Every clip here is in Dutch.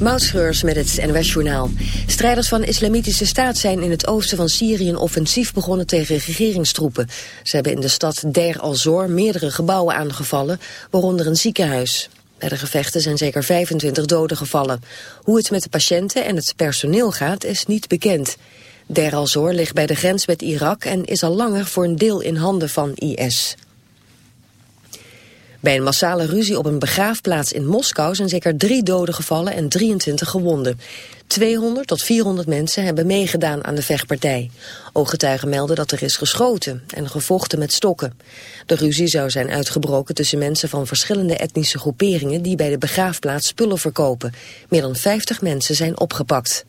Moutschreurs met het NWS-journaal. Strijders van Islamitische Staat zijn in het oosten van Syrië een offensief begonnen tegen regeringstroepen. Ze hebben in de stad Der al-Zor meerdere gebouwen aangevallen, waaronder een ziekenhuis. Bij de gevechten zijn zeker 25 doden gevallen. Hoe het met de patiënten en het personeel gaat is niet bekend. Der al-Zor ligt bij de grens met Irak en is al langer voor een deel in handen van IS. Bij een massale ruzie op een begraafplaats in Moskou zijn zeker drie doden gevallen en 23 gewonden. 200 tot 400 mensen hebben meegedaan aan de vechtpartij. Ooggetuigen melden dat er is geschoten en gevochten met stokken. De ruzie zou zijn uitgebroken tussen mensen van verschillende etnische groeperingen die bij de begraafplaats spullen verkopen. Meer dan 50 mensen zijn opgepakt.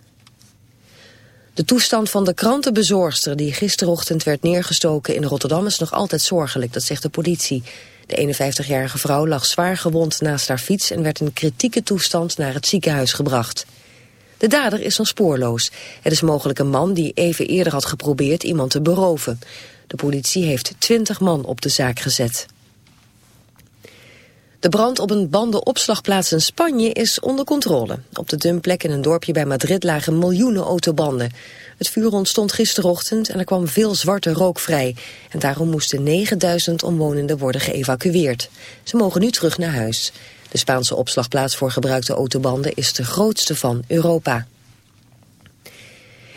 De toestand van de krantenbezorgster die gisterochtend werd neergestoken in Rotterdam is nog altijd zorgelijk, dat zegt de politie. De 51-jarige vrouw lag zwaar gewond naast haar fiets en werd in kritieke toestand naar het ziekenhuis gebracht. De dader is nog spoorloos. Het is mogelijk een man die even eerder had geprobeerd iemand te beroven. De politie heeft 20 man op de zaak gezet. De brand op een bandenopslagplaats in Spanje is onder controle. Op de dumpplek in een dorpje bij Madrid lagen miljoenen autobanden. Het vuur ontstond gisterochtend en er kwam veel zwarte rook vrij. En daarom moesten 9000 omwonenden worden geëvacueerd. Ze mogen nu terug naar huis. De Spaanse opslagplaats voor gebruikte autobanden is de grootste van Europa.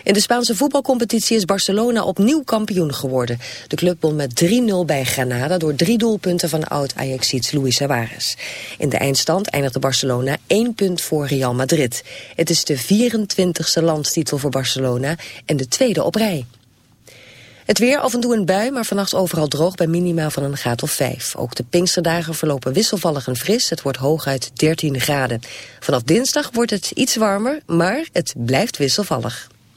In de Spaanse voetbalcompetitie is Barcelona opnieuw kampioen geworden. De club won met 3-0 bij Granada door drie doelpunten van oud-Ajaxiet Luis Suarez. In de eindstand eindigde Barcelona één punt voor Real Madrid. Het is de 24e landstitel voor Barcelona en de tweede op rij. Het weer af en toe een bui, maar vannacht overal droog bij minimaal van een graad of 5. Ook de Pinksterdagen verlopen wisselvallig en fris. Het wordt hooguit 13 graden. Vanaf dinsdag wordt het iets warmer, maar het blijft wisselvallig.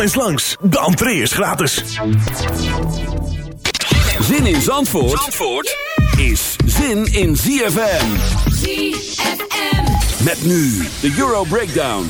Kom eens langs, de entree is gratis. Zin in Zandvoort, Zandvoort is zin in ZFM. ZFM. Met nu de Euro Breakdown.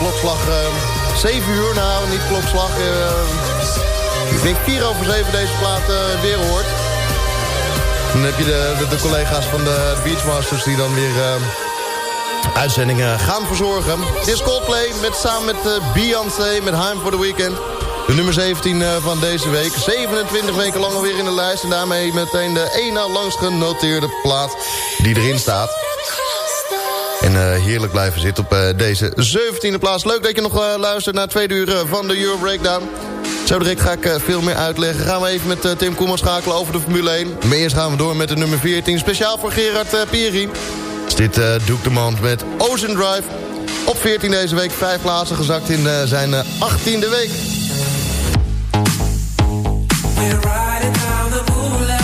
Klokslag uh, 7 uur, nou niet klokslag, ik denk 4 over 7 deze plaat weer hoort. Dan heb je de, de, collega's van de Beachmasters die dan weer uitzendingen gaan verzorgen. Dit is Coldplay met, samen met Beyoncé met Heim for the Weekend. De nummer 17 van deze week. 27 weken lang alweer in de lijst. En daarmee meteen de één na langst genoteerde plaat die erin staat. En uh, heerlijk blijven zitten op uh, deze 17e plaats. Leuk dat je nog uh, luistert naar tweede uur van de Euro Breakdown. Zo direct ga ik veel meer uitleggen. Gaan we even met Tim Koeman schakelen over de Formule 1. Maar eerst gaan we door met de nummer 14. Speciaal voor Gerard Pieri. Is dit Duke de Mand met Ocean Drive. Op 14 deze week. Vijf plaatsen gezakt in zijn 18e week. We're riding down the boulevard.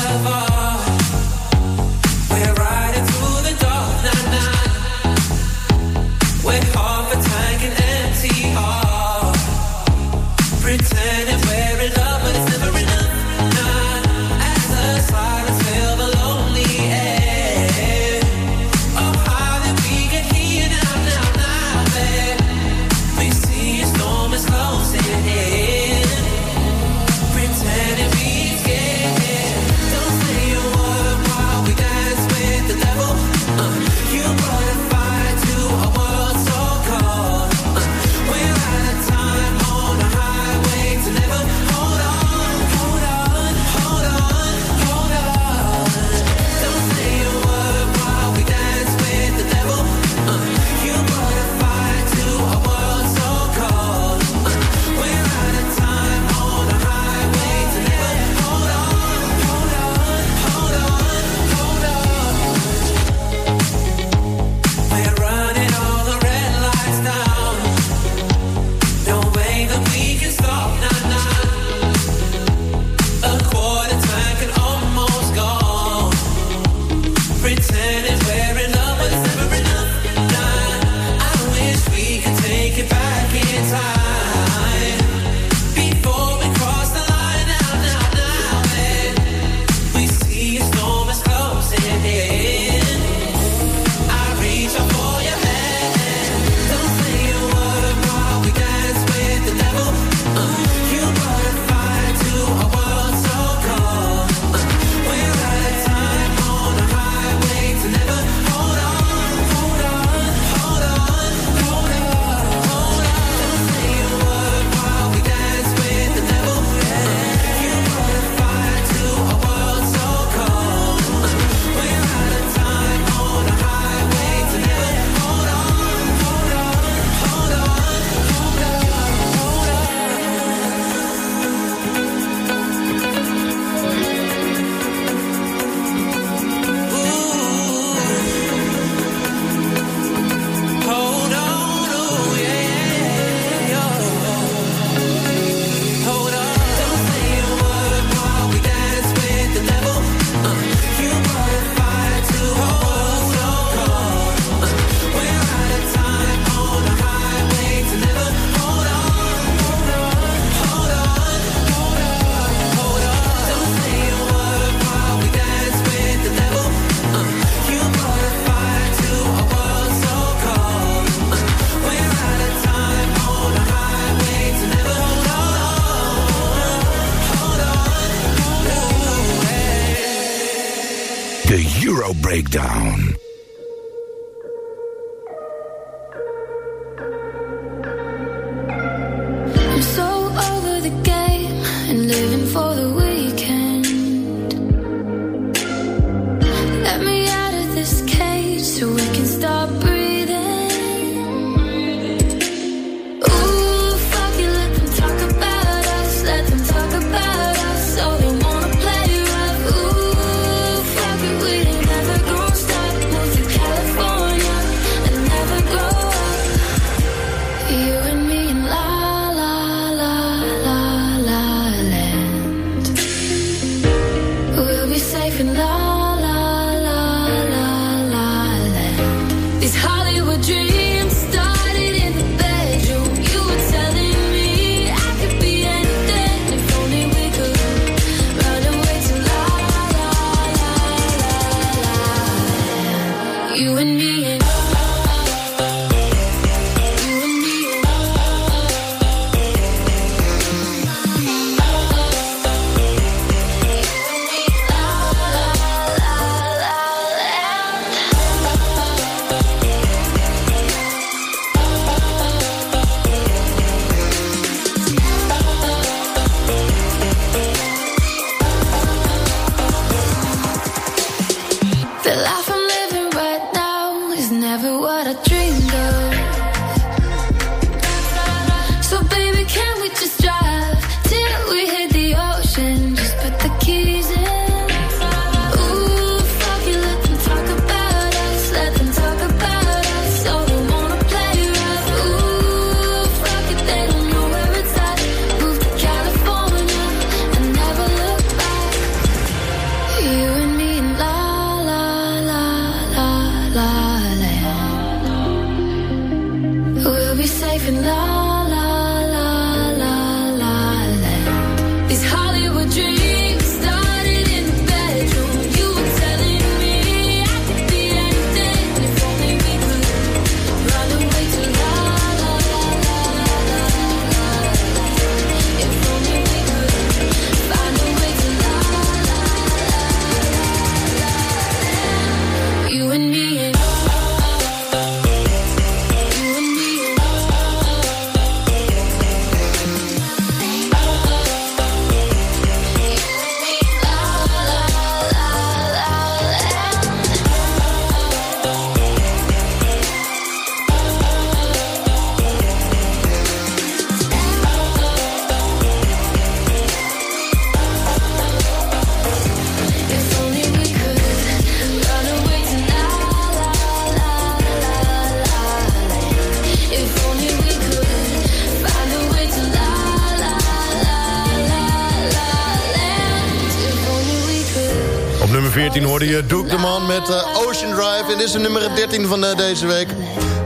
14 hoorde je Duke de Man met eh, Ocean Drive. En dit is de nummer 13 van eh, deze week.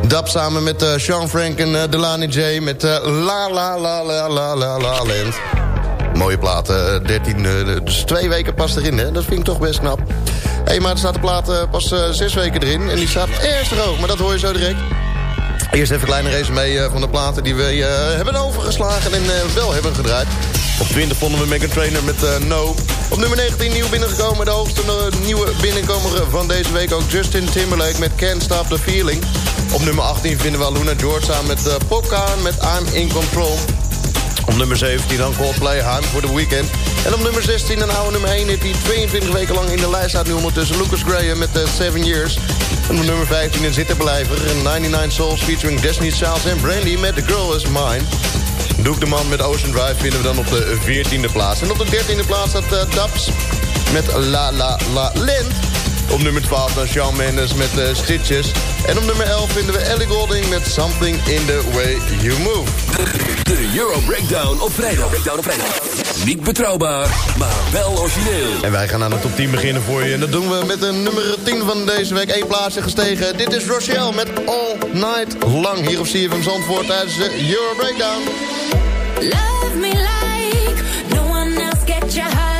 Dap samen met eh, Sean Frank en Delani J met La La La La La La La Land. Mooie platen, 13, dus twee weken pas erin, hè? Dat vind ik toch best knap. Hé, hey, maar er staat de plaat pas zes weken erin en die staat erg hoog, maar dat hoor je zo direct. Eerst even een kleine resume van de platen die we hebben overgeslagen en wel hebben gedraaid. Op 20 vonden we Megan Trainer met No. Op nummer 19 nieuw binnengekomen. De hoogste nieuwe binnenkomer van deze week ook Justin Timberlake met Can't Stop the Feeling. Op nummer 18 vinden we Luna George samen met uh, met I'm in Control. Op nummer 17 dan Coldplay, Time for the Weekend. En op nummer 16 een oude nummer 1 die 22 weken lang in de lijst staat nu ondertussen. Lucas Graham met uh, 7 Years. En op nummer 15 een zitterblijver. 99 Souls featuring Destiny Childs en Brandy met The Girl Is Mine. Doek de Man met Ocean Drive vinden we dan op de 14e plaats. En op de 13e plaats staat uh, Daps met La La La Land. Op nummer 12 dan Shawn Mendes met uh, Stitches. En op nummer 11 vinden we Ellie Golding met Something in the Way You Move. De Euro Breakdown op vrijdag. Breakdown op vrijdag. Niet betrouwbaar, maar wel origineel. En wij gaan aan de top 10 beginnen voor je. En dat doen we met de nummer 10 van deze week. Eén plaatsje gestegen. Dit is Rochelle met All Night Lang. Hier op CFM Zandvoort tijdens de Euro Breakdown. Love me like no one else get.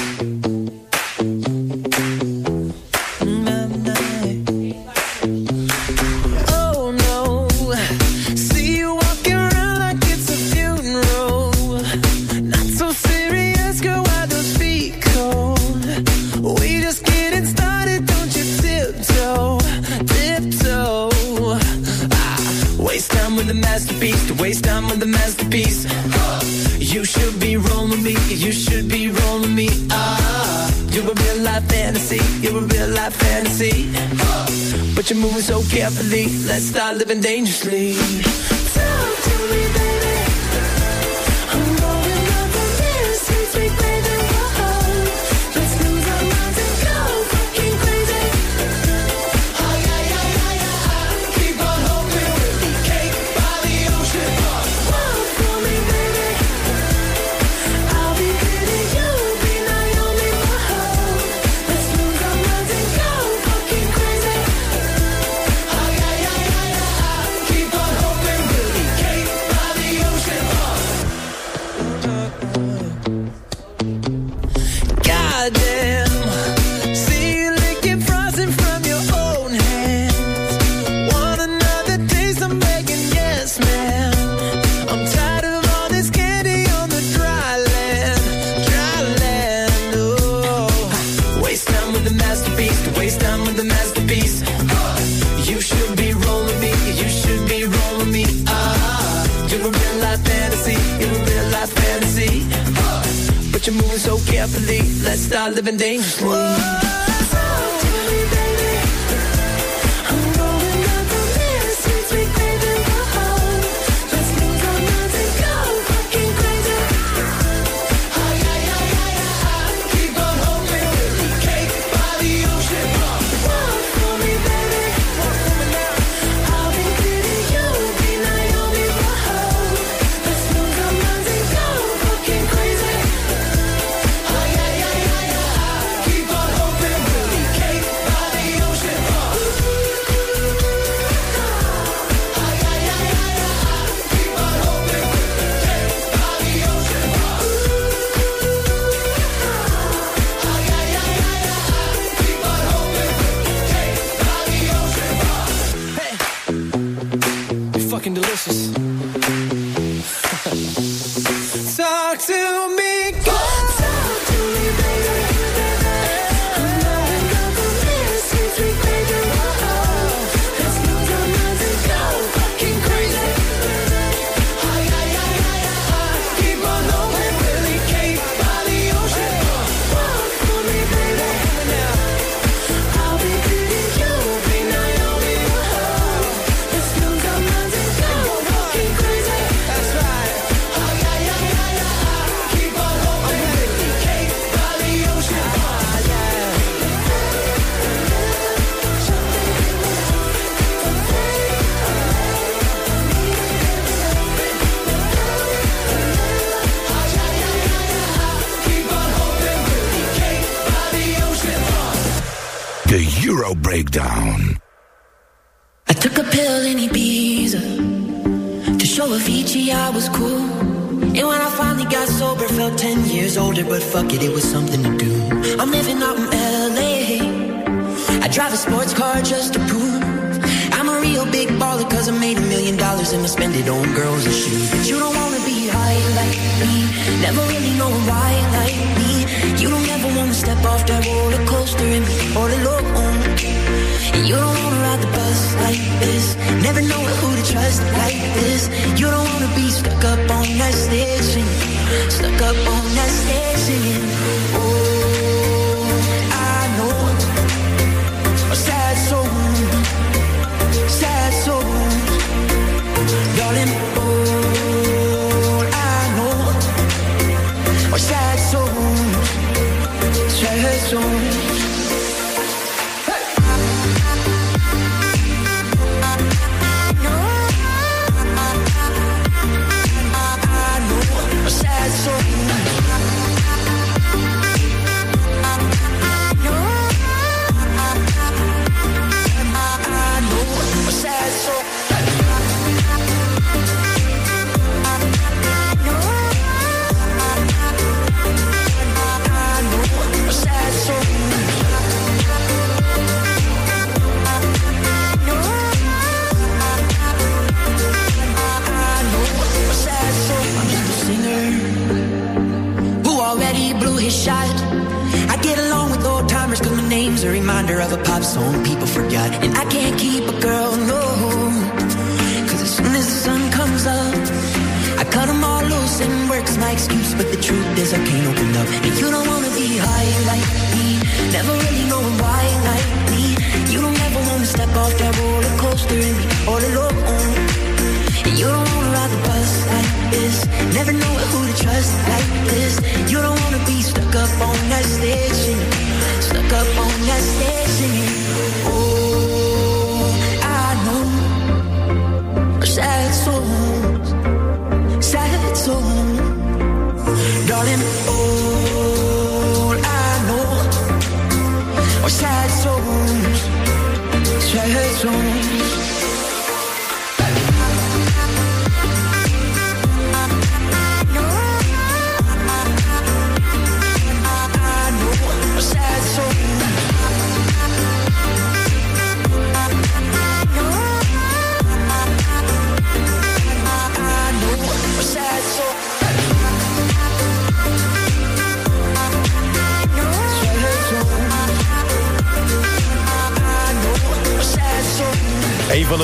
masterpiece. You should be rolling me, you should be rolling me. Ah, you're a real life fantasy, you're a real life fantasy. But you're moving so carefully, let's start living dangerously. Talk to me, baby. I living dangerously. Whoa. breakdown.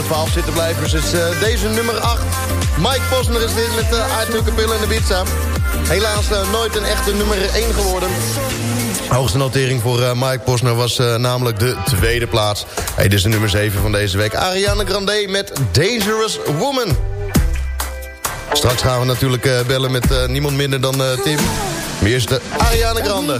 12 zitten blijven. Dus eh, deze nummer 8. Mike Posner is dit met eh, de uh, pillen en de pizza. Helaas eh, nooit een echte nummer 1 geworden. Hoogste notering voor Mike Posner was namelijk de tweede plaats. Hey, dit is de nummer 7 van deze week. Ariana Grande met Dangerous Woman. Straks gaan we natuurlijk bellen met niemand minder dan Tim. Maar eerst de Ariana Grande?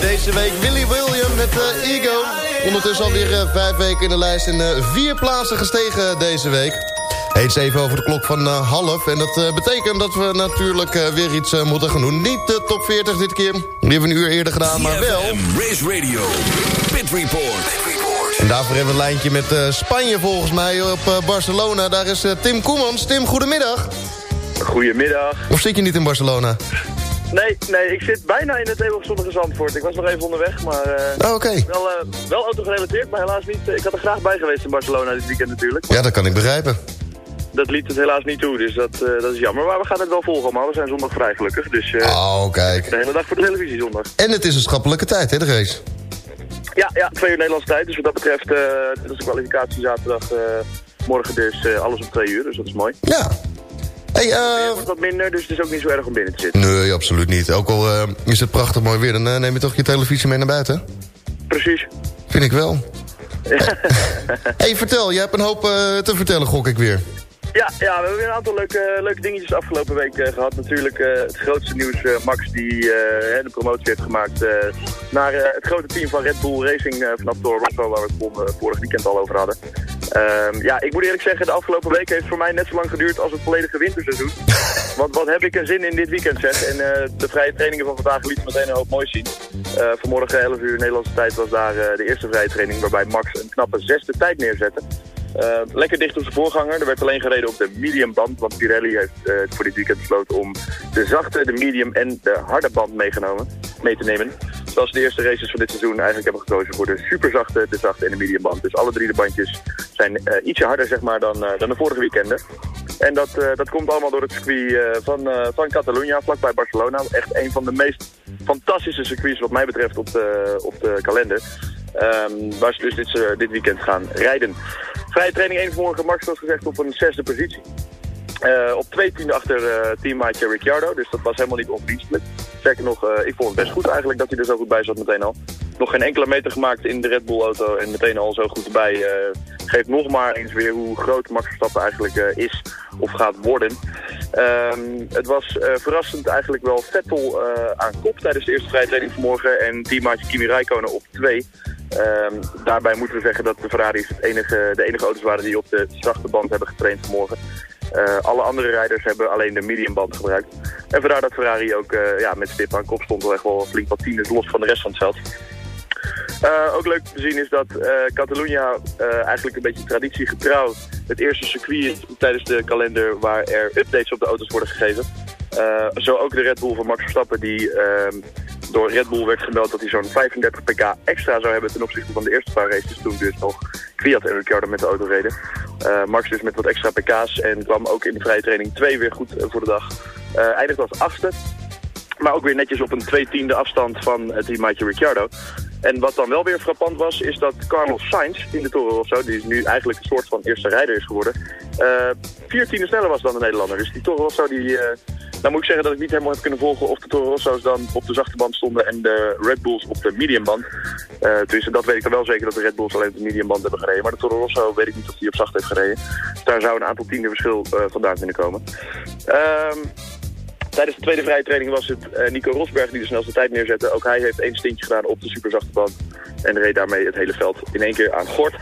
Deze week, Willy William met eh, Ego. Ondertussen alweer eh, vijf weken in de lijst en eh, vier plaatsen gestegen deze week. Heet is even over de klok van eh, half. En dat eh, betekent dat we natuurlijk eh, weer iets eh, moeten gaan doen. Niet de top 40 dit keer. Die hebben we een uur eerder gedaan, maar wel... Race Radio, Pit Report. En daarvoor hebben we een lijntje met eh, Spanje volgens mij op eh, Barcelona. Daar is eh, Tim Koemans. Tim, goedemiddag. Goedemiddag. Of zit je niet in Barcelona? Nee, nee, ik zit bijna in het eeuwig zonnige Zandvoort. Ik was nog even onderweg, maar eh, Oh, Oké. wel, eh, wel autogerelateerd, maar helaas niet. Ik had er graag bij geweest in Barcelona dit weekend natuurlijk. Ja, dat kan ik begrijpen. Dat liet het helaas niet toe, dus dat, eh, dat is jammer. Maar we gaan het wel volgen, maar we zijn zondag vrij gelukkig. Dus eh, Oh, kijk. de hele dag voor de televisie zondag. En het is een schappelijke tijd, hè, de race? Ja, ja, twee uur Nederlandse tijd. Dus wat dat betreft, eh dit is de kwalificatie zaterdag. eh, morgen dus eh, alles om twee uur, dus dat is mooi. Ja. Hey. Het wordt wat minder, dus het is ook niet zo erg om binnen te zitten. Nee, absoluut niet. Ook al eh, is het prachtig mooi weer, dan eh, neem je toch je televisie mee naar buiten? Precies. Vind ik wel. hey, vertel. Je hebt een hoop te vertellen, gok ik weer. Ja, ja, we hebben weer een aantal leuke, leuke dingetjes afgelopen week eh, gehad. Natuurlijk eh, het grootste nieuws, eh, Max die de promotie heeft gemaakt naar het grote team van Red Bull Racing vanaf Toro Rosso, waar we het eh, vorig weekend al over hadden. Ehm, ja, ik moet eerlijk zeggen, de afgelopen week heeft voor mij net zo lang geduurd als het volledige winterseizoen. Want wat heb ik er zin in dit weekend zeg. En de vrije trainingen van vandaag lieten meteen een hoop moois zien. Vanmorgen 11 uur Nederlandse tijd was daar de eerste vrije training waarbij Max een knappe zesde tijd neerzette. Eh, lekker dicht op zijn voorganger. Er werd alleen gereden op de medium band, want Pirelli heeft eh, voor dit weekend besloten om de zachte, de medium en de harde band meegenomen, mee te nemen. ze de eerste races van dit seizoen eigenlijk hebben gekozen voor de superzachte, de zachte en de mediumband. Dus alle drie de bandjes zijn eh, ietsje harder zeg maar, dan, dan de vorige weekenden. En dat, dat komt allemaal door het circuit van, van Catalunya, vlakbij Barcelona. Echt een van de meest fantastische circuits wat mij betreft op de, op de kalender. Ehm, waar ze dus dit, eh, dit weekend gaan rijden. Vrije training 1 vanmorgen, Max was gezegd op een zesde positie. Eh, op twee tiende achter eh, teammaatje Ricciardo, dus dat was helemaal niet onverdienstelijk. Sterker nog, ik vond het best goed eigenlijk dat hij er zo goed bij zat meteen al. Nog geen enkele meter gemaakt in de Red Bull auto en meteen al zo goed erbij. eh, geeft nog maar eens weer hoe groot Max Verstappen eigenlijk eh, is of gaat worden. Ehm, het was eh, verrassend eigenlijk wel Vettel aan kop tijdens de eerste vrije training vanmorgen en teammaatje Kimi Räikkönen op twee. Ehm, daarbij moeten we zeggen dat de Ferraris het enige, de enige auto's waren die op de zachte band hebben getraind vanmorgen. Alle andere rijders hebben alleen de mediumband gebruikt. En vandaar dat Ferrari ook ja, met stip aan kop stond. Wel echt wel flink wat tieners los van de rest van het veld. Eh, ook leuk te zien is dat eh Catalunya eh, eigenlijk een beetje traditiegetrouw het eerste circuit is tijdens de kalender waar er updates op de auto's worden gegeven. Zo ook de Red Bull van Max Verstappen die ehm, door Red Bull werd gemeld dat hij zo'n 35 pk extra zou hebben ten opzichte van de eerste paar races toen dus nog Kwiat en Ricciardo met de auto reden. Max dus met wat extra pk's en kwam ook in de vrije training 2 weer goed voor de dag. Eindigde als achtste. Maar ook weer netjes op een twee tiende afstand van het teammaatje Ricciardo. En wat dan wel weer frappant was, is dat Carlos Sainz in de Toro Rosso, die is nu eigenlijk een soort van eerste rijder is geworden, eh vier tienden sneller was dan de Nederlander. Dus die Toro Rosso, die, nou moet ik zeggen dat ik niet helemaal heb kunnen volgen of de Toro Rosso's dan op de zachte band stonden en de Red Bulls op de mediumband. Eh dus dat weet ik dan wel zeker dat de Red Bulls alleen op de mediumband hebben gereden. Maar de Toro Rosso weet ik niet of die op zacht heeft gereden. Dus daar zou een aantal tienden verschil vandaan kunnen komen. Ehm Tijdens de tweede vrije training was het eh, Nico Rosberg die de snelste tijd neerzette. Ook hij heeft één stintje gedaan op de superzachte band. En reed daarmee het hele veld in één keer aan gort.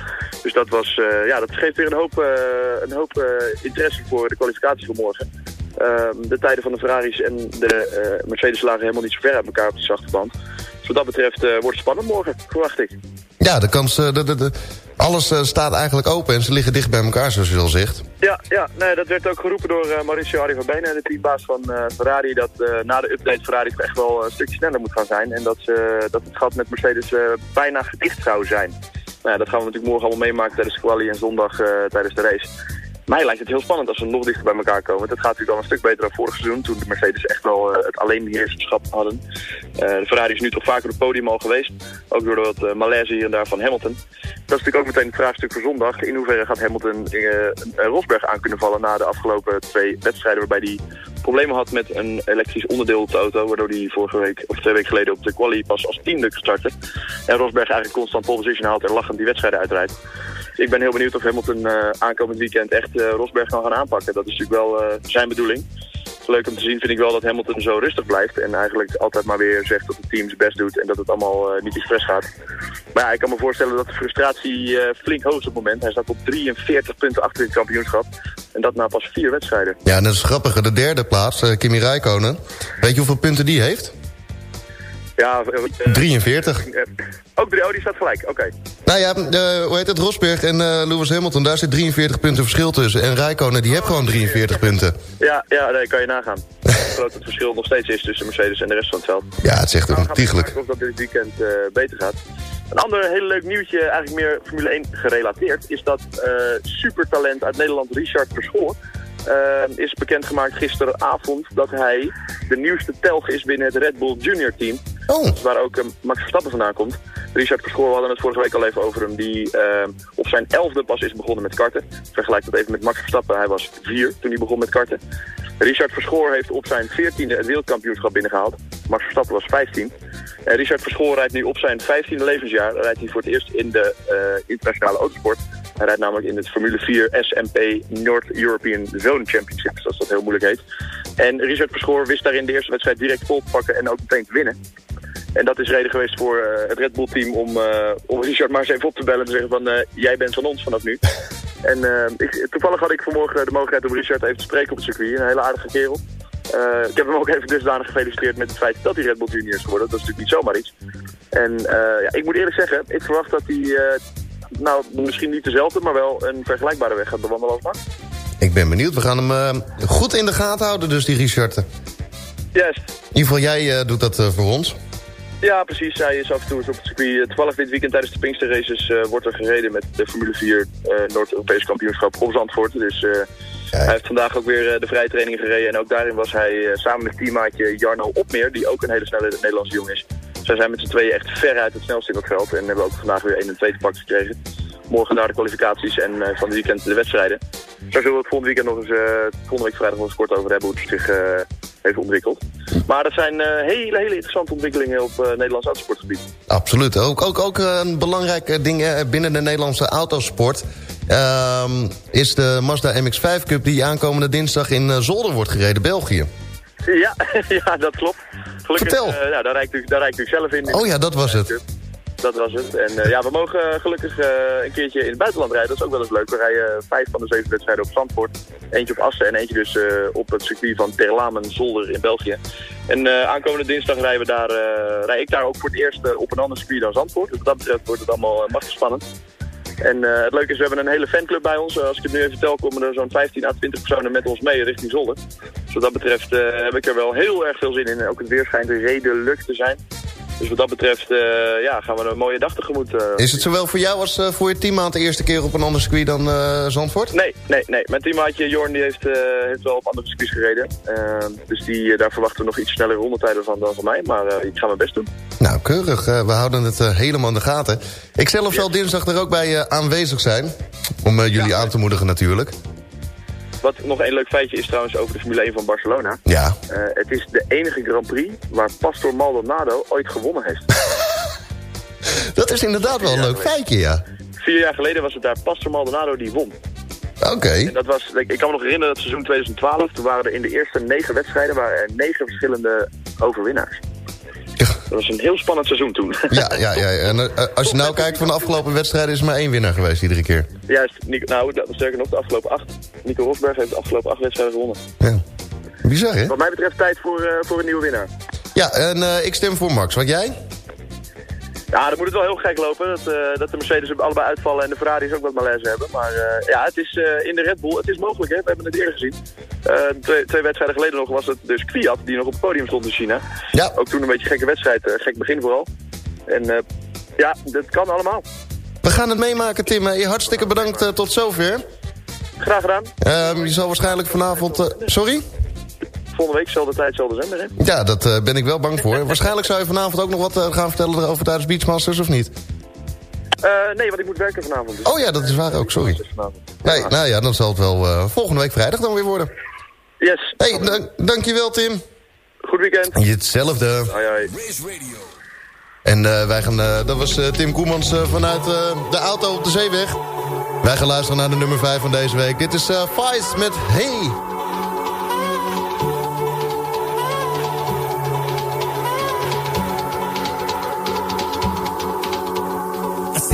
Dus dat, was, eh, ja, dat geeft weer een hoop, eh, een hoop interesse voor de kwalificatie van morgen. Ehm, de tijden van de Ferraris en de Mercedes lagen helemaal niet zo ver uit elkaar op de zachte band. Dus wat dat betreft wordt het spannend morgen, verwacht ik. Ja, de kans, eh, alles eh, staat eigenlijk open en ze liggen dicht bij elkaar, zoals u al zegt. Ja, ja nee, dat werd ook geroepen door eh, Mauricio Arrivabene, de teambaas van Ferrari, dat na de update Ferrari echt wel een stukje sneller moet gaan zijn. En dat, ze, dat het gat met Mercedes bijna gedicht zou zijn. Nou, dat gaan we natuurlijk morgen allemaal meemaken tijdens de quali en zondag tijdens de race. Mij lijkt het heel spannend als we nog dichter bij elkaar komen. Dat gaat natuurlijk al een stuk beter dan vorig seizoen, toen de Mercedes echt wel eh, het alleenbeheerserschap hadden. Eh, de Ferrari is nu toch vaker op het podium al geweest, ook door wat uh, malaise hier en daar van Hamilton. Dat is natuurlijk ook meteen het vraagstuk voor zondag. In hoeverre gaat Hamilton Rosberg aan kunnen vallen na de afgelopen twee wedstrijden waarbij hij problemen had met een elektrisch onderdeel op de auto, waardoor hij vorige week of twee weken geleden op de quali pas als tiende startte. En Rosberg eigenlijk constant pole position haalt en lachend die wedstrijden uitrijdt. Ik ben heel benieuwd of Hamilton eh, aankomend weekend echt eh, Rosberg kan gaan aanpakken. Dat is natuurlijk wel eh, zijn bedoeling. Leuk om te zien vind ik wel dat Hamilton zo rustig blijft. En eigenlijk altijd maar weer zegt dat het team zijn best doet en dat het allemaal niet in stress gaat. Maar ja, ik kan me voorstellen dat de frustratie flink hoog is op het moment. Hij staat op 43 punten achter in het kampioenschap. En dat na pas vier wedstrijden. Ja, en dat is grappig. De derde plaats, Kimi Räikkönen. Weet je hoeveel punten die heeft? Ja, eh, 43. eh, ook drie, oh die staat gelijk, oké. Nou ja, hoe heet het? Rosberg en eh, Lewis Hamilton, daar zit 43 punten verschil tussen. En Räikkönen, die heeft gewoon 43 punten. Ja, ja, nee, kan je nagaan. Groot het verschil nog steeds is tussen Mercedes en de rest van het veld. Ja, het is echt Nou, ontiegelijk. kijken of dat dit weekend eh, beter gaat. Een ander heel leuk nieuwtje, eigenlijk meer Formule 1 gerelateerd, is dat eh, supertalent uit Nederland Richard Verschoor is bekendgemaakt gisteravond dat hij de nieuwste telg is binnen het Red Bull Junior team. Oh, Waar ook eh, Max Verstappen vandaan komt. Richard Verschoor, we hadden het vorige week al even over hem, die eh, op zijn elfde pas is begonnen met karten. Vergelijk dat even met Max Verstappen, hij was vier toen hij begon met karten. Richard Verschoor heeft op zijn veertiende het wereldkampioenschap binnengehaald. Max Verstappen was 15. En Richard Verschoor rijdt nu op zijn 15e levensjaar. Rijdt hij voor het eerst in de eh, internationale autosport. Hij rijdt namelijk in het Formule 4 SMP North European Zone Championship, zoals dat heel moeilijk heet. En Richard Verschoor wist daarin de eerste wedstrijd direct vol te pakken en ook meteen te winnen. En dat is reden geweest voor eh, het Red Bull team om, eh, om Richard maar eens even op te bellen en te zeggen van eh, jij bent van ons vanaf nu. En ik, toevallig had ik vanmorgen de mogelijkheid om Richard even te spreken op het circuit. Een hele aardige kerel. Ik heb hem ook even dusdanig gefeliciteerd met het feit dat hij Red Bull Junior is geworden. Dat is natuurlijk niet zomaar iets. En ja, ik moet eerlijk zeggen, ik verwacht dat hij, nou misschien niet dezelfde, maar wel een vergelijkbare weg gaat bewandelen als Max. ik ben benieuwd. We gaan hem eh, goed in de gaten houden, dus die Richard. In Yes. ieder geval, jij eh, doet dat eh, voor ons. Ja, precies. Hij is af en toe op het circuit. Toevallig dit weekend tijdens de Pinkster Races wordt er gereden met de Formule 4 eh Noord-Europees kampioenschap op Zandvoort. Dus hij heeft vandaag ook weer de vrije training gereden. En ook daarin was hij samen met teammaatje Jarno Opmeer, die ook een hele snelle Nederlandse jongen is. Zij zijn met z'n tweeën echt veruit het snelste in dat veld. En hebben ook vandaag weer 1 en 2 te pakken gekregen. Morgen naar de kwalificaties en eh, van het weekend de wedstrijden. Daar zullen we het volgende weekend nog eens, eh, volgende week vrijdag nog eens kort over hebben hoe het zich eh, heeft ontwikkeld. Maar dat zijn hele, hele interessante ontwikkelingen op Nederlands autosportgebied. Absoluut. Ook, ook, ook een belangrijk ding binnen de Nederlandse autosport... ehm, is de Mazda MX-5 Cup die aankomende dinsdag in Zolder wordt gereden, België. Ja, ja dat klopt. Gelukkig, Vertel. eh, nou, daar rijd ik, daar rijd ik zelf in. Oh ja, dat was het. Dat was het. En eh, ja, we mogen eh, gelukkig een keertje in het buitenland rijden. Dat is ook wel eens leuk. We rijden vijf van de zeven wedstrijden op Zandvoort. Eentje op Assen en eentje dus op het circuit van Terlamen-Zolder in België. En aankomende dinsdag rijden we daar, rij ik daar ook voor het eerst op een ander circuit dan Zandvoort. Dus wat dat betreft wordt het allemaal machtig spannend. En eh, het leuke is, we hebben een hele fanclub bij ons. Eh, als ik het nu even tel, komen er zo'n 15 à 20 personen met ons mee richting Zolder. Dus wat dat betreft eh, heb ik er wel heel erg veel zin in. Ook het weer schijnt redelijk te zijn. Dus wat dat betreft eh, ja, gaan we een mooie dag tegemoet. eh. Is het zowel voor jou als eh, voor je teammaat de eerste keer op een ander circuit dan Zandvoort? Nee, nee, nee. Mijn teammaatje Jorn die heeft, heeft wel op andere circuits gereden. Dus die, daar verwachten we nog iets snellere rondetijden van dan van mij. Maar ik ga mijn best doen. Nou, keurig. We houden het helemaal in de gaten. Ik zelf zal dinsdag er ook bij aanwezig zijn. Om jullie aan te moedigen natuurlijk. Wat nog een leuk feitje is trouwens over de Formule 1 van Barcelona. Ja. Eh, het is de enige Grand Prix waar Pastor Maldonado ooit gewonnen heeft. Dat is inderdaad wel een leuk feitje, ja. Vier jaar geleden was het daar Pastor Maldonado die won. Oké. Dat was, ik, ik kan me nog herinneren dat seizoen 2012, toen waren er in de eerste negen wedstrijden waren er negen verschillende overwinnaars. Dat was een heel spannend seizoen toen. Ja, ja, ja. En eh, als je nou kijkt van de afgelopen wedstrijden... is er maar één winnaar geweest iedere keer. Juist, Nico, nou, sterker nog, de afgelopen acht. Nico Rosberg heeft de afgelopen acht wedstrijden gewonnen. Ja. Bizar, hè? Wat mij betreft tijd voor, eh, voor een nieuwe winnaar. Ja, en eh, ik stem voor Max. Wat jij? Ja, dan moet het wel heel gek lopen. Dat, eh, dat de Mercedes allebei uitvallen en de Ferraris ook wat malaise hebben. Maar eh, ja, het is eh, in de Red Bull, het is mogelijk hè. We hebben het eerder gezien. Twee, twee wedstrijden geleden nog was het dus Kwiat die nog op het podium stond in China. Ja. Ook toen een beetje gekke wedstrijd, gek begin vooral. En ja, dat kan allemaal. We gaan het meemaken, Tim. Hartstikke bedankt tot zover. Graag gedaan. Ehm, je zal waarschijnlijk vanavond... sorry? Volgende week, zelfde tijd, zelfde zender hè. Ja, dat eh, ben ik wel bang voor. Waarschijnlijk zou je vanavond ook nog wat eh, gaan vertellen erover tijdens Beachmasters, of niet? Eh, nee, want ik moet werken vanavond. dus- Oh ja, dat is waar ook, sorry. Nee, nou ja, dan zal het wel eh, volgende week vrijdag dan weer worden. Yes. hey, dank, dankjewel Tim. Goed weekend. Hetzelfde. Hoi, hoi. En eh, wij gaan, eh, dat was eh, Tim Koemans vanuit eh, de auto op de zeeweg. Wij gaan luisteren naar de nummer 5 van deze week. Dit is eh Vice met Hey.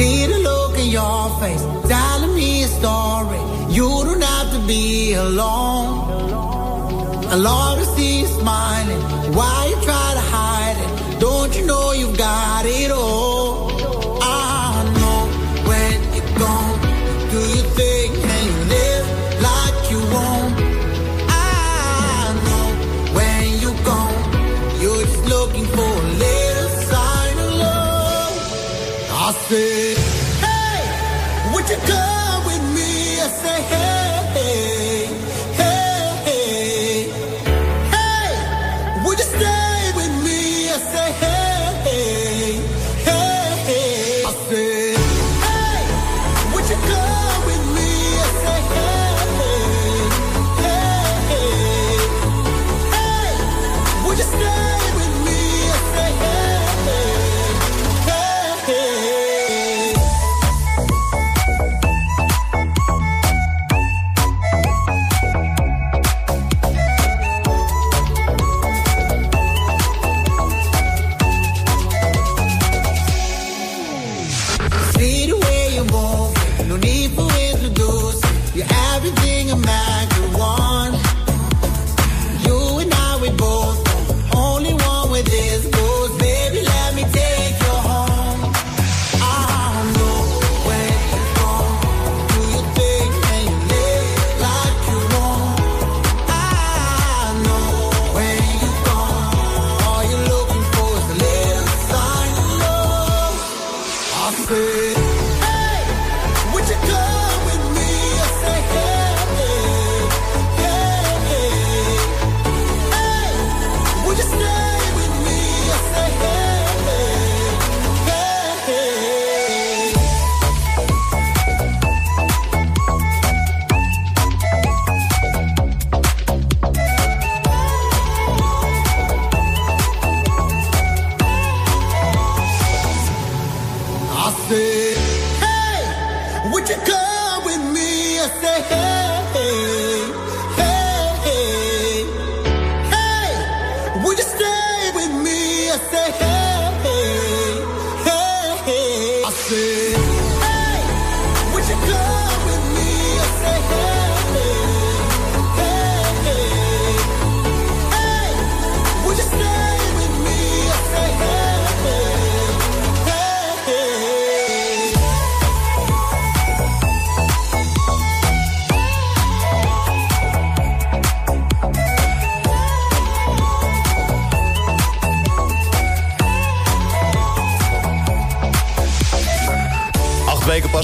See the look in your face, telling me a story. You don't have to be alone. I love to see you smiling. Why you try to hide it? Don't you know you've got it all? I know when you're gone, do you think and you live like you won't? I know when you're gone, you're just looking for a little sign of love. I said,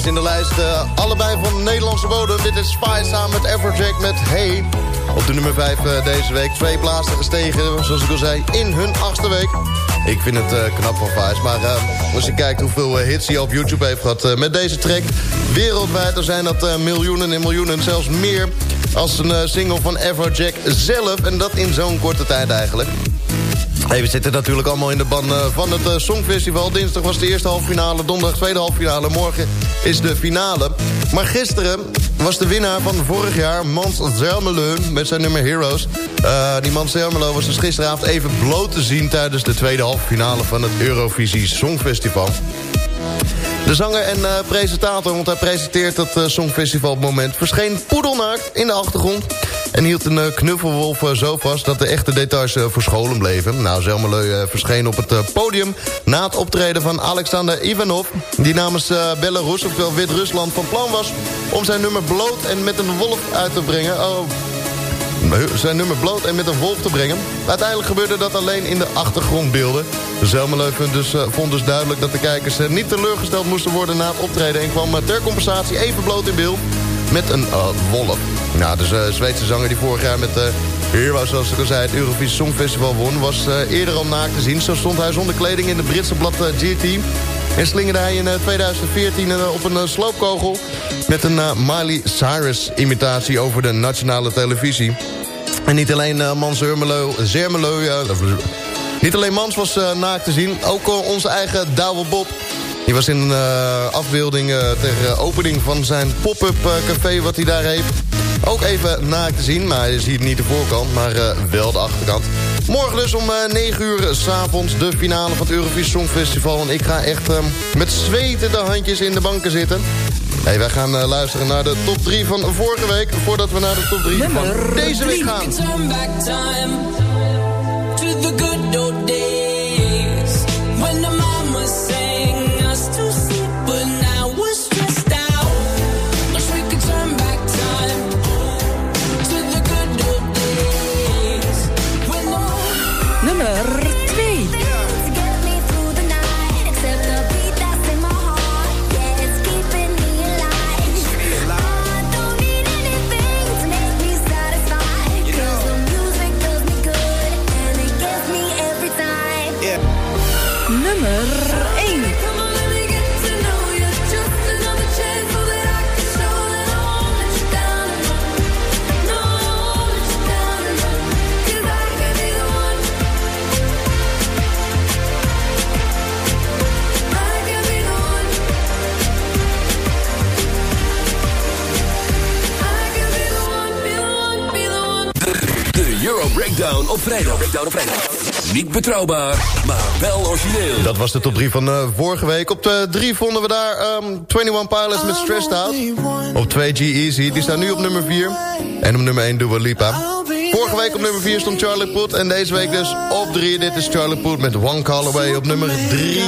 in de lijst. eh, allebei van Nederlandse bodem. Dit is Spy samen met Everjack met Hey. Op de nummer 5 deze week. Twee plaatsen gestegen, zoals ik al zei, in hun achtste week. Ik vind het eh, knap van Vice. Maar eh, als je kijkt hoeveel eh, hits hij op YouTube heeft gehad eh, met deze track. Wereldwijd dan zijn dat eh, miljoenen en miljoenen. Zelfs meer als een eh, single van Everjack zelf. En dat in zo'n korte tijd eigenlijk. We zitten natuurlijk allemaal in de ban eh, van het eh, Songfestival. Dinsdag was de eerste halve finale, donderdag tweede halve finale. Morgen is de finale. Maar gisteren was de winnaar van vorig jaar, Mans Zelmelo, met zijn nummer Heroes. Eh, die Mans Zelmelo was dus gisteravond even bloot te zien... tijdens de tweede halve finale van het Eurovisie Songfestival. De zanger en presentator, want hij presenteert het Songfestival op het moment... verscheen poedelnaakt in de achtergrond... en hield een eh, knuffelwolf eh, zo vast dat de echte details eh, verscholen bleven. Nou, Zelmeleu verscheen op het podium na het optreden van Alexander Ivanov... die namens Belarus, oftewel Wit-Rusland, van plan was... om zijn nummer bloot en met een wolf uit te brengen... Oh, zijn nummer bloot en met een wolf te brengen. Uiteindelijk gebeurde dat alleen in de achtergrondbeelden. Zelmeleu vond dus, vond dus duidelijk dat de kijkers niet teleurgesteld moesten worden na het optreden... en kwam ter compensatie even bloot in beeld met een wolf. Nou, de eh, Zweedse zanger die vorig jaar met uh, Heroes, zoals ik al zei, het Eurovisie Songfestival won... was eh, eerder al naakt te zien. Zo stond hij zonder kleding in het Britse blad eh, GT... En slingerde hij in eh, 2014 eh, op een eh, sloopkogel... met een eh, Miley Cyrus-imitatie over de nationale televisie. En niet alleen uh, Mans Zermelo, niet alleen Mans was eh, naakt te zien, ook eh, onze eigen Douwe Bob. Die was in een eh, afbeelding eh, ter eh, opening van zijn pop-up eh, café wat hij daar heeft. Ook even naakt te zien, maar je ziet niet de voorkant, maar eh, wel de achterkant. Morgen dus om eh, 9 uur s'avonds de finale van het Eurovisie Songfestival. En ik ga echt eh, met zwetende handjes in de banken zitten. Hey, wij gaan eh, luisteren naar de top 3 van vorige week... voordat we naar de top 3 van deze week gaan. Op vrijdag. Breakdown op vrijdag. Niet betrouwbaar, maar wel origineel. Dat was de top 3 van eh, vorige week. Op de 3 vonden we daar ehm 21 Pilots met Stressed Out. Op 2 G-Eazy, die staan nu op nummer 4. En op nummer 1 Dua Lipa. Vorige week op nummer 4 stond Charlie Puth. En deze week dus op 3. Dit is Charlie Puth met One Call Away op nummer 3.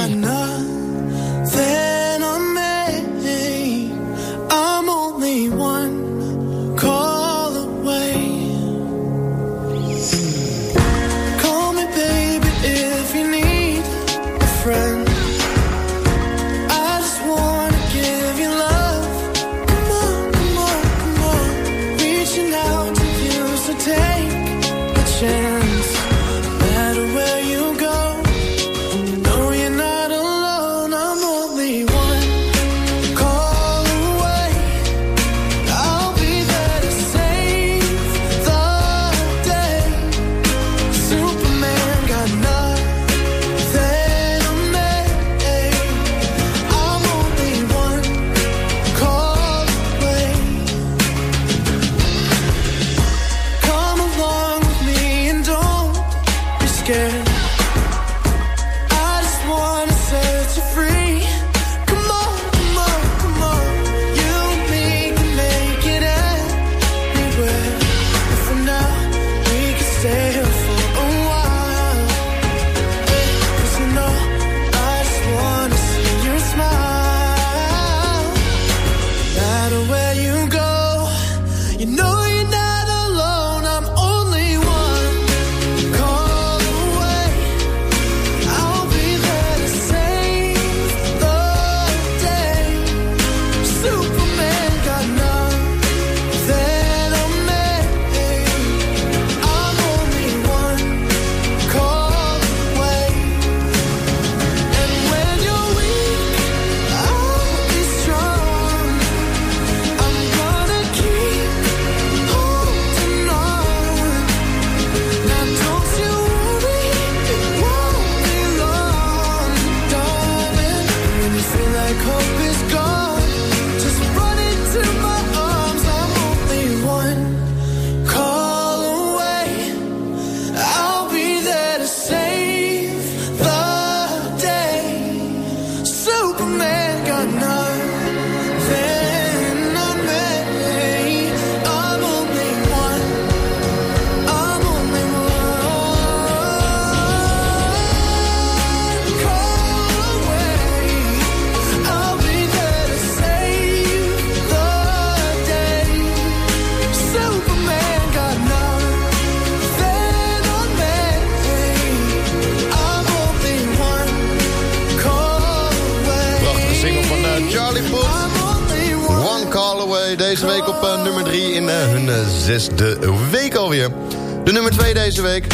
Deze week.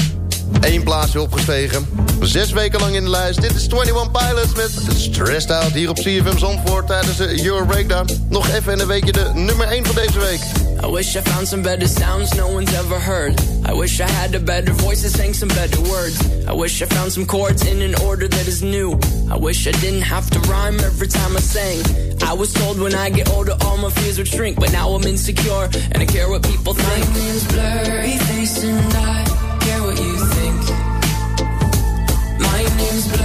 Eén plaatsje opgestegen. Zes weken lang in de lijst. Dit is 21 Pilots met Stressed Out hier op CFM Zandvoort tijdens de Euro Breakdown. Nog even en dan weet je de nummer 1 van deze week. I wish I found some better sounds no one's ever heard. I wish I had a better voice that sang some better words. I wish I found some chords in an order that is new. I wish I didn't have to rhyme every time I sang. I was told when I get older all my fears would shrink, but now I'm insecure and I care what people think. My name's blurry face and I My name's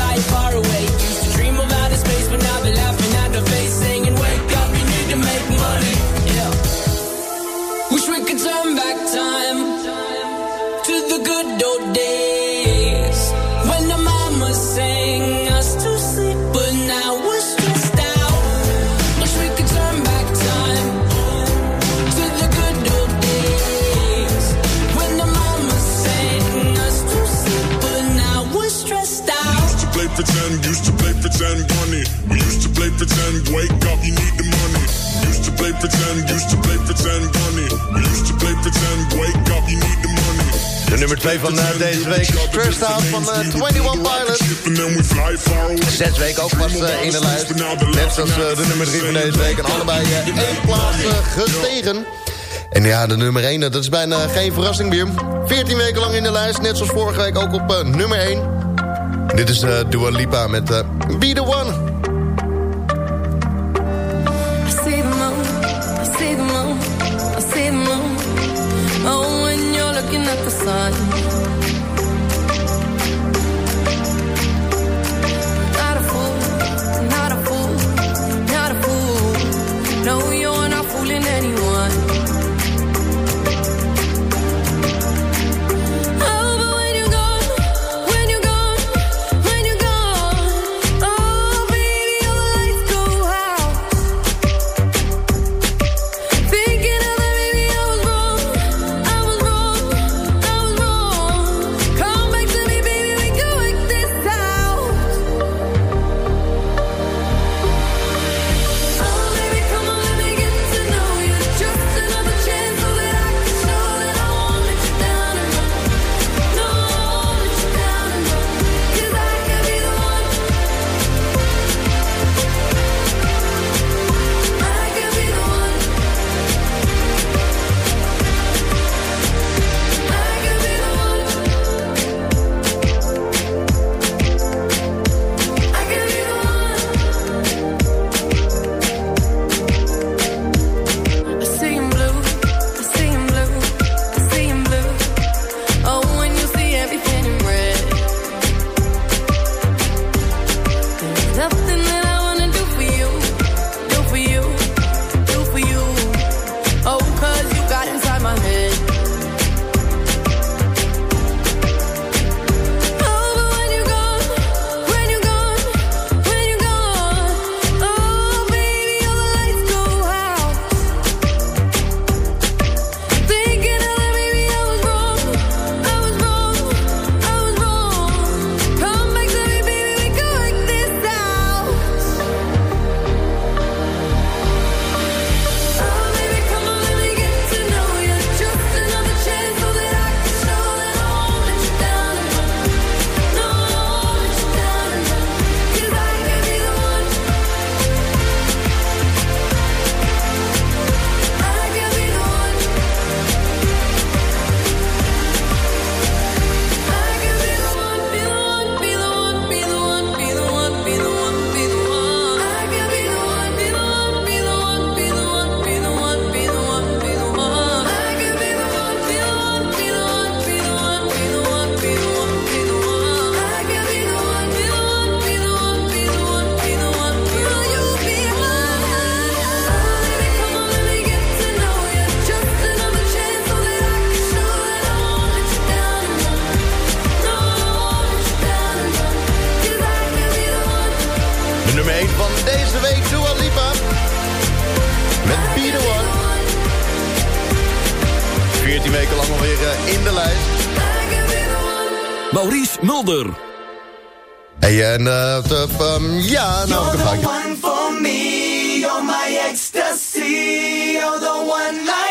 2 van eh, deze week. First Out van eh, 21 Pilots. Zes weken ook pas eh, in de lijst. Net zoals de nummer 3 van deze week. En allebei één plaats gestegen. En ja, de nummer 1, dat is bijna geen verrassing meer. 14 weken lang in de lijst. Net zoals vorige week ook op nummer 1. Dit is Dua Lipa met Be The One. weken lang alweer eh, in de lijst. Maurice Mulder. Hey, en uh, um, ja, nou ik een vraagje. You're the one for me, you're my ecstasy, you're the one like